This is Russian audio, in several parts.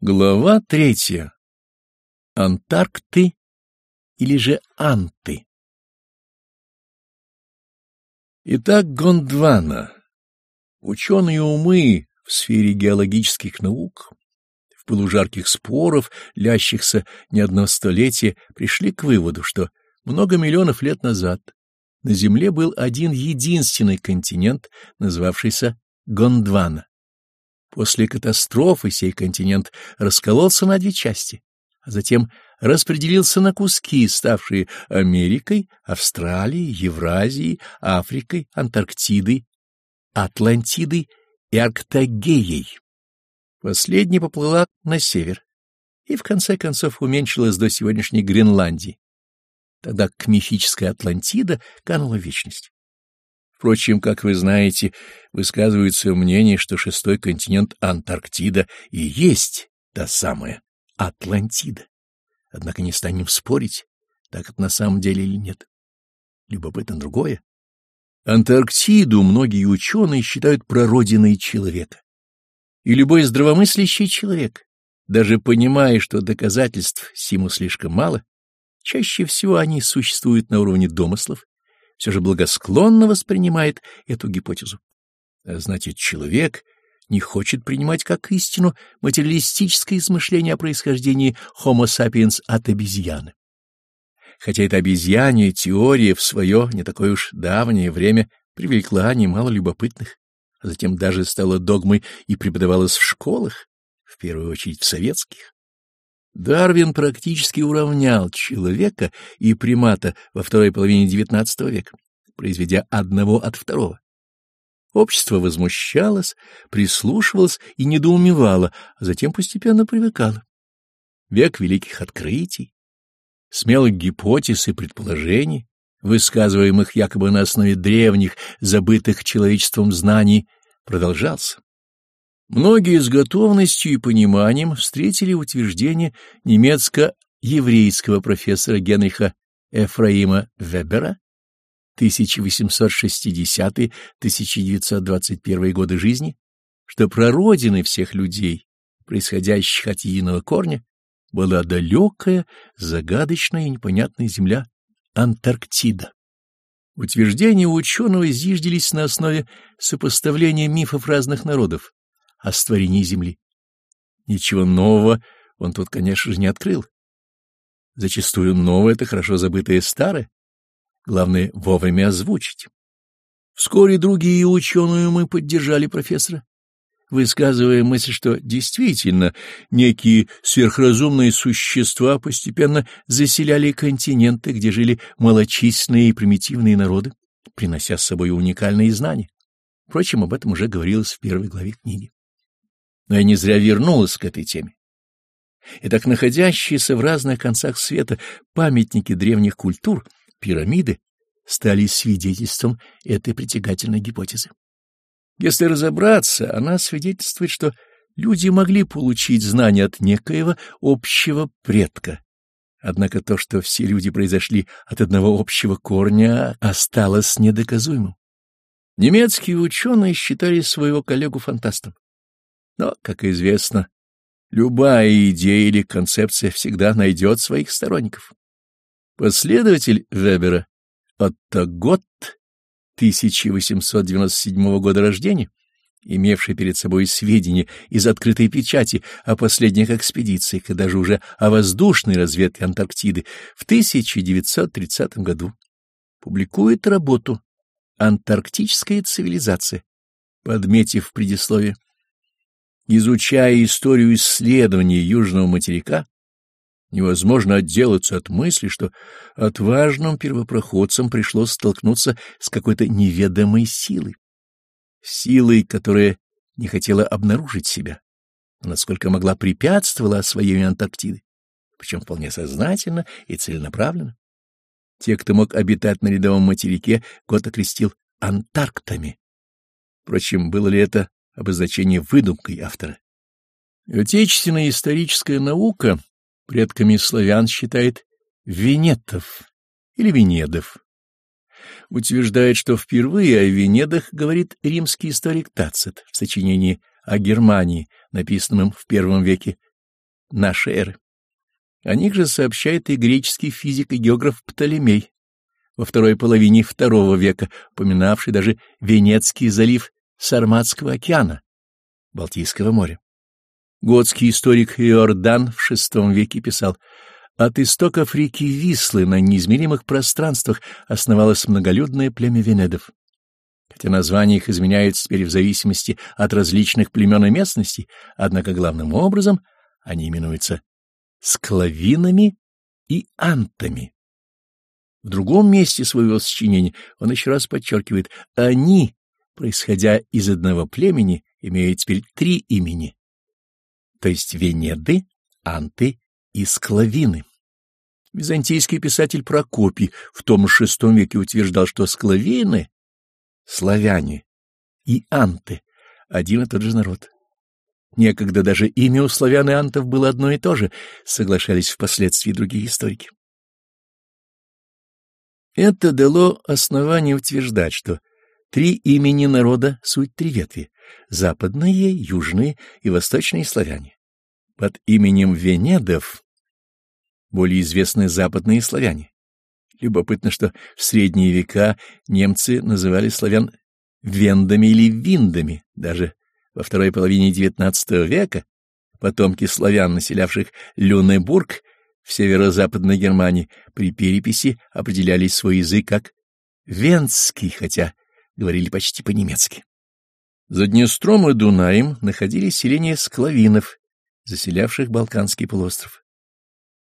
Глава третья. Антаркты или же Анты. Итак, Гондвана. Ученые умы в сфере геологических наук, в пылу жарких споров, лящихся не одно столетие, пришли к выводу, что много миллионов лет назад на Земле был один единственный континент, называвшийся Гондвана. После катастрофы сей континент раскололся на две части, а затем распределился на куски, ставшие Америкой, Австралией, Евразией, Африкой, Антарктидой, Атлантидой и Арктагеей. Последняя поплыла на север и в конце концов уменьшилась до сегодняшней Гренландии, тогда к мифическая Атлантида канула вечность. Впрочем, как вы знаете, высказывается мнение, что шестой континент Антарктида и есть та самая Атлантида. Однако не станем спорить, так это на самом деле или нет. Любопытно другое. Антарктиду многие ученые считают прародиной человека. И любой здравомыслящий человек, даже понимая, что доказательств симу слишком мало, чаще всего они существуют на уровне домыслов, все же благосклонно воспринимает эту гипотезу. А значит, человек не хочет принимать как истину материалистическое измышление о происхождении Homo sapiens от обезьяны. Хотя эта обезьянья теория в свое не такое уж давнее время привлекла немало любопытных, а затем даже стала догмой и преподавалась в школах, в первую очередь в советских. Дарвин практически уравнял человека и примата во второй половине XIX века, произведя одного от второго. Общество возмущалось, прислушивалось и недоумевало, а затем постепенно привыкало. Век великих открытий, смелых гипотез и предположений, высказываемых якобы на основе древних, забытых человечеством знаний, продолжался. Многие с готовностью и пониманием встретили утверждение немецко-еврейского профессора Генриха Эфраима Вебера 1860-1921 годы жизни, что прародиной всех людей, происходящих от единого корня, была далекая, загадочная и непонятная земля Антарктида. Утверждения ученого зиждились на основе сопоставления мифов разных народов, о створении Земли. Ничего нового он тут, конечно же, не открыл. Зачастую новое — это хорошо забытое старое. Главное — вовремя озвучить. Вскоре другие ученые мы поддержали профессора, высказывая мысль, что действительно некие сверхразумные существа постепенно заселяли континенты, где жили малочисленные и примитивные народы, принося с собой уникальные знания. Впрочем, об этом уже говорилось в первой главе книги. Но я не зря вернулась к этой теме. Итак, находящиеся в разных концах света памятники древних культур, пирамиды, стали свидетельством этой притягательной гипотезы. Если разобраться, она свидетельствует, что люди могли получить знания от некоего общего предка. Однако то, что все люди произошли от одного общего корня, осталось недоказуемым. Немецкие ученые считали своего коллегу фантастом. Но, как известно, любая идея или концепция всегда найдет своих сторонников. Последователь Вебера Отто Готт 1897 года рождения, имевший перед собой сведения из открытой печати о последних экспедициях и даже уже о воздушной разведке Антарктиды в 1930 году, публикует работу «Антарктическая цивилизация», подметив в предисловии Изучая историю исследований южного материка, невозможно отделаться от мысли, что отважным первопроходцам пришлось столкнуться с какой-то неведомой силой. Силой, которая не хотела обнаружить себя, но насколько могла препятствовала освоению Антарктиды, причем вполне сознательно и целенаправленно. Те, кто мог обитать на рядовом материке, год окрестил Антарктами. Впрочем, было ли это обозначение выдумкой автора. Отечественная историческая наука предками славян считает венетов или венедов. Утверждает, что впервые о Венедах говорит римский историк Тацит в сочинении о Германии, написанном в первом веке нашей эры. О них же сообщает и греческий физик и географ Птолемей, во второй половине II века, упоминавший даже Венецкий залив Сарматского океана, Балтийского моря. Готский историк Иордан в VI веке писал «От истоков реки Вислы на неизмеримых пространствах основалось многолюдное племя венедов. Хотя названия их изменяются теперь в зависимости от различных племен и местностей, однако главным образом они именуются склавинами и антами. В другом месте своего сочинения он еще раз подчеркивает, они, происходя из одного племени, имеют теперь три имени, то есть Венеды, Анты и Склавины. Византийский писатель Прокопий в том VI веке утверждал, что склавины — славяне и анты — один и тот же народ. Некогда даже имя у славян и антов было одно и то же, соглашались впоследствии другие историки. Это дало основание утверждать, что три имени народа — суть три ветви — западные, южные и восточные славяне. Под именем Венедов более известны западные славяне. Любопытно, что в средние века немцы называли славян вендами или виндами, даже во второй половине XIX века потомки славян, населявших Люнебург, в северо-западной Германии при переписи определяли свой язык как венский, хотя говорили почти по-немецки. За Днестром и Дунаем находились селения склавинов, заселявших Балканский полуостров.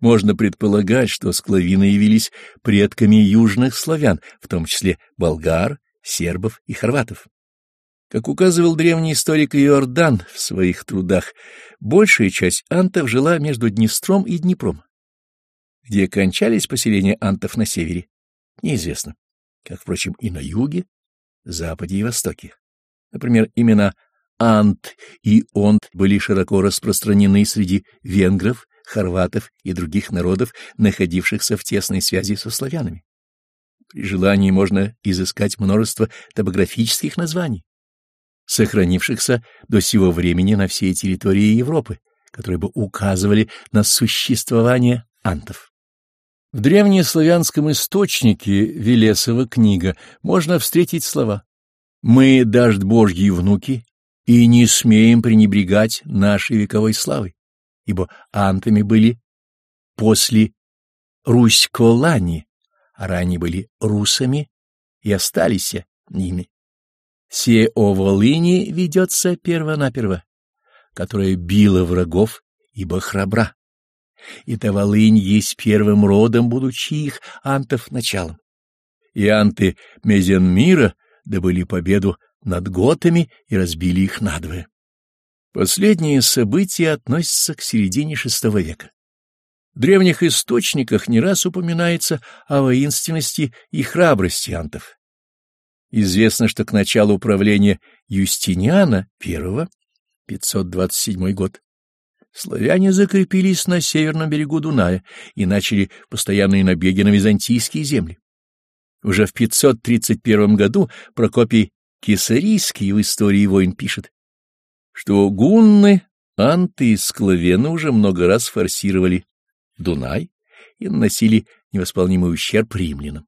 Можно предполагать, что склавины явились предками южных славян, в том числе болгар, сербов и хорватов. Как указывал древний историк Иордан в своих трудах, большая часть антов жила между Днестром и Днепром. Где кончались поселения антов на севере, неизвестно, как, впрочем, и на юге, западе и востоке. Например, имена Ант и Онт были широко распространены среди венгров, хорватов и других народов, находившихся в тесной связи со славянами. При желании можно изыскать множество топографических названий, сохранившихся до сего времени на всей территории Европы, которые бы указывали на существование антов. В древнеславянском источнике Велесова книга можно встретить слова «Мы, дождь Божьи внуки, и не смеем пренебрегать нашей вековой славой, ибо антами были после Русь-Колани, а ранее были русами и остались ними. Се о Волыни ведется первонаперво, которая била врагов, ибо храбра и та Волынь есть первым родом, будучи их антов началом. И анты Мезенмира добыли победу над готами и разбили их надвое. Последние события относятся к середине VI века. В древних источниках не раз упоминается о воинственности и храбрости антов. Известно, что к началу правления Юстиниана I, 527 год, славяне закрепились на северном берегу Дуная и начали постоянные набеги на византийские земли. Уже в 531 году Прокопий Кесарийский в истории войн пишет, что гунны, анты и склавены уже много раз форсировали Дунай и наносили невосполнимый ущерб римлянам.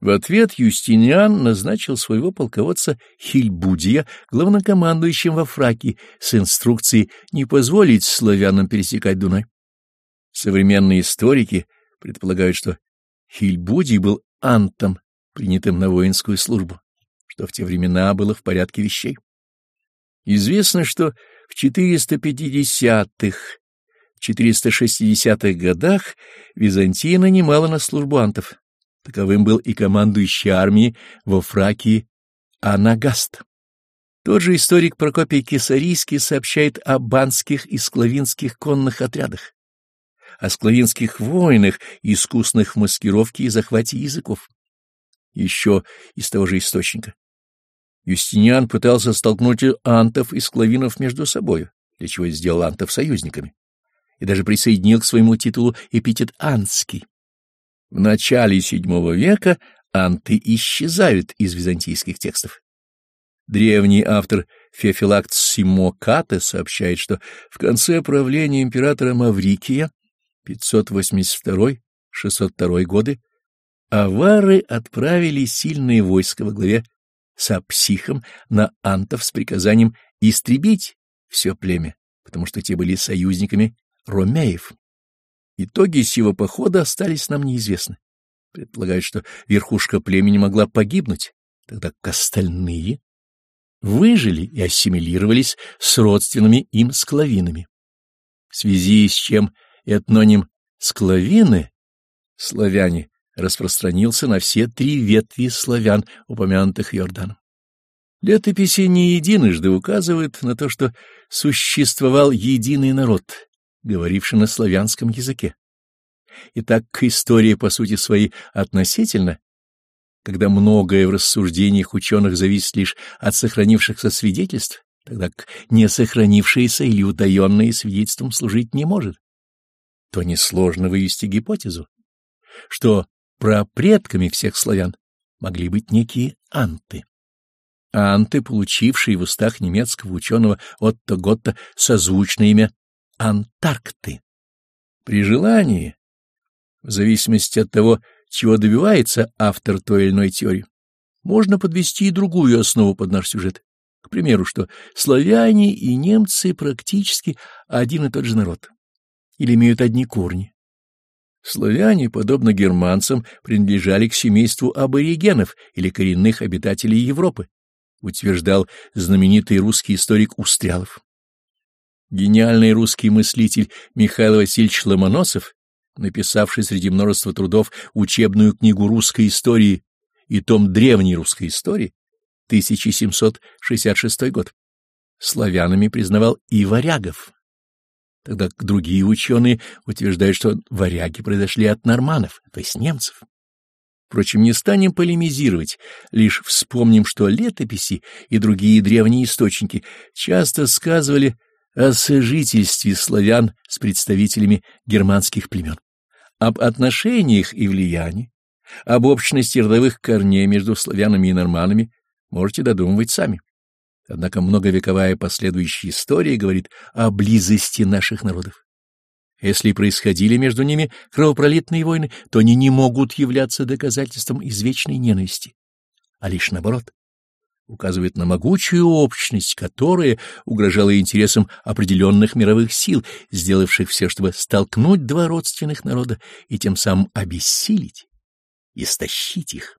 В ответ Юстиниан назначил своего полководца Хильбудия главнокомандующим во Фракии с инструкцией не позволить славянам пересекать Дунай. Современные историки предполагают, что Хильбудий был антом, принятым на воинскую службу, что в те времена было в порядке вещей. Известно, что в 450-х, 460-х годах Византия нанимала на службу антов. Таковым был и командующий армией во Фракии Анагаст. Тот же историк Прокопий Кесарийский сообщает о банских и склавинских конных отрядах, о склавинских воинах, искусных в маскировке и захвате языков. Еще из того же источника. Юстиниан пытался столкнуть антов и склавинов между собою, для чего сделал антов союзниками, и даже присоединил к своему титулу эпитет «анский». В начале VII века анты исчезают из византийских текстов. Древний автор Феофилакт Симокате сообщает, что в конце правления императора Маврикия 582-602 годы авары отправили сильные войска во главе с Апсихом на Антов с приказанием истребить все племя, потому что те были союзниками Ромеев. Итоги сего похода остались нам неизвестны. Предполагают, что верхушка племени могла погибнуть, тогда как остальные выжили и ассимилировались с родственными им склавинами. В связи с чем этноним «склавины» — славяне распространился на все три ветви славян, упомянутых Йорданом. Летописи не единожды указывают на то, что существовал единый народ, говоривший на славянском языке. Итак, история по сути своей относительно, когда многое в рассуждениях ученых зависит лишь от сохранившихся свидетельств, тогда как не сохранившееся или утаенное свидетельством служить не может, то несложно вывести гипотезу, что предками всех славян могли быть некие анты. Анты, получившие в устах немецкого ученого Отто Готта созвучное имя Антаркты. При желании, в зависимости от того, чего добивается автор той или иной теории, можно подвести и другую основу под наш сюжет. К примеру, что славяне и немцы практически один и тот же народ, или имеют одни корни. Славяне, подобно германцам, принадлежали к семейству аборигенов или коренных обитателей Европы, утверждал знаменитый русский историк Устрялов. Гениальный русский мыслитель Михаил Васильевич Ломоносов, написавший среди множества трудов учебную книгу русской истории и том древней русской истории, 1766 год, славянами признавал и варягов, тогда другие ученые утверждают, что варяги произошли от норманов, то есть немцев. Впрочем, не станем полемизировать, лишь вспомним, что летописи и другие древние источники часто сказывали о сожительстве славян с представителями германских племен, об отношениях и влиянии, об общности родовых корней между славянами и норманами можете додумывать сами. Однако многовековая последующая история говорит о близости наших народов. Если происходили между ними кровопролитные войны, то они не могут являться доказательством извечной ненависти, а лишь наоборот, указывает на могучую общность, которая угрожала интересам определенных мировых сил, сделавших все, чтобы столкнуть два родственных народа и тем самым обессилить, истощить их.